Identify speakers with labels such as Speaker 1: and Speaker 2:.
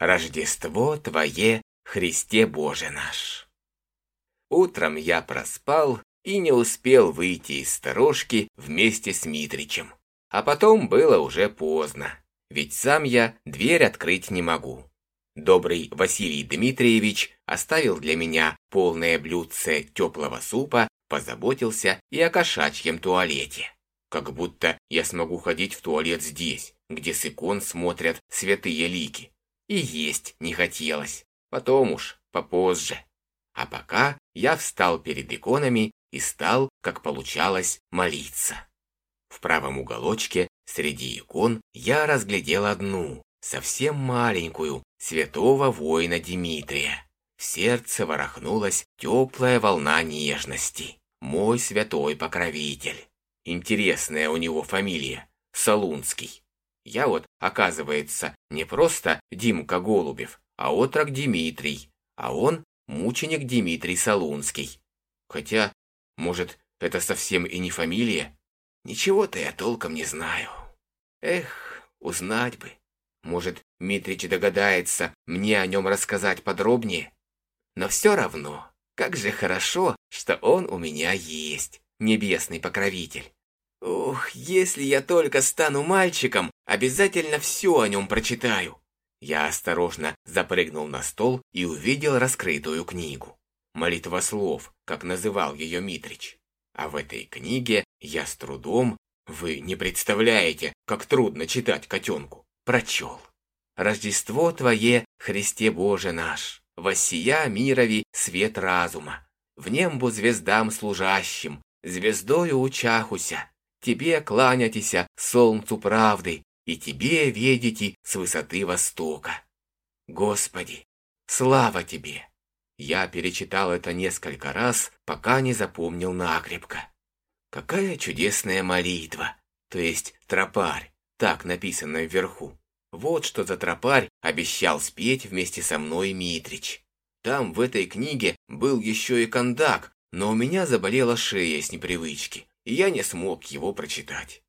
Speaker 1: Рождество Твое, Христе Боже наш. Утром я проспал и не успел выйти из сторожки вместе с Митричем. А потом было уже поздно, ведь сам я дверь открыть не могу. Добрый Василий Дмитриевич оставил для меня полное блюдце теплого супа, позаботился и о кошачьем туалете. Как будто я смогу ходить в туалет здесь, где с икон смотрят святые лики. И есть не хотелось. Потом уж, попозже. А пока я встал перед иконами и стал, как получалось, молиться. В правом уголочке среди икон я разглядел одну, совсем маленькую, святого воина Дмитрия. В сердце ворохнулась теплая волна нежности. Мой святой покровитель. Интересная у него фамилия. Солунский. Я вот, оказывается, не просто Димка Голубев, а отрок Дмитрий, а он мученик Дмитрий Солунский. Хотя, может, это совсем и не фамилия? Ничего-то я толком не знаю. Эх, узнать бы. Может, Митрич догадается мне о нем рассказать подробнее? Но все равно, как же хорошо, что он у меня есть, небесный покровитель. Ух, если я только стану мальчиком, обязательно все о нем прочитаю. Я осторожно запрыгнул на стол и увидел раскрытую книгу. Молитва слов, как называл ее Митрич. А в этой книге я с трудом, вы не представляете, как трудно читать котенку, прочел. Рождество Твое, Христе Боже наш, воссия мирови свет разума, в нембу звездам служащим, звездою учахуся, Тебе кланяйтеся солнцу правды, и Тебе ведите с высоты востока. Господи, слава Тебе! Я перечитал это несколько раз, пока не запомнил накрепко. Какая чудесная молитва, то есть тропарь, так написано вверху. Вот что за тропарь обещал спеть вместе со мной Митрич. Там в этой книге был еще и кондак, но у меня заболела шея с непривычки, и я не смог его прочитать.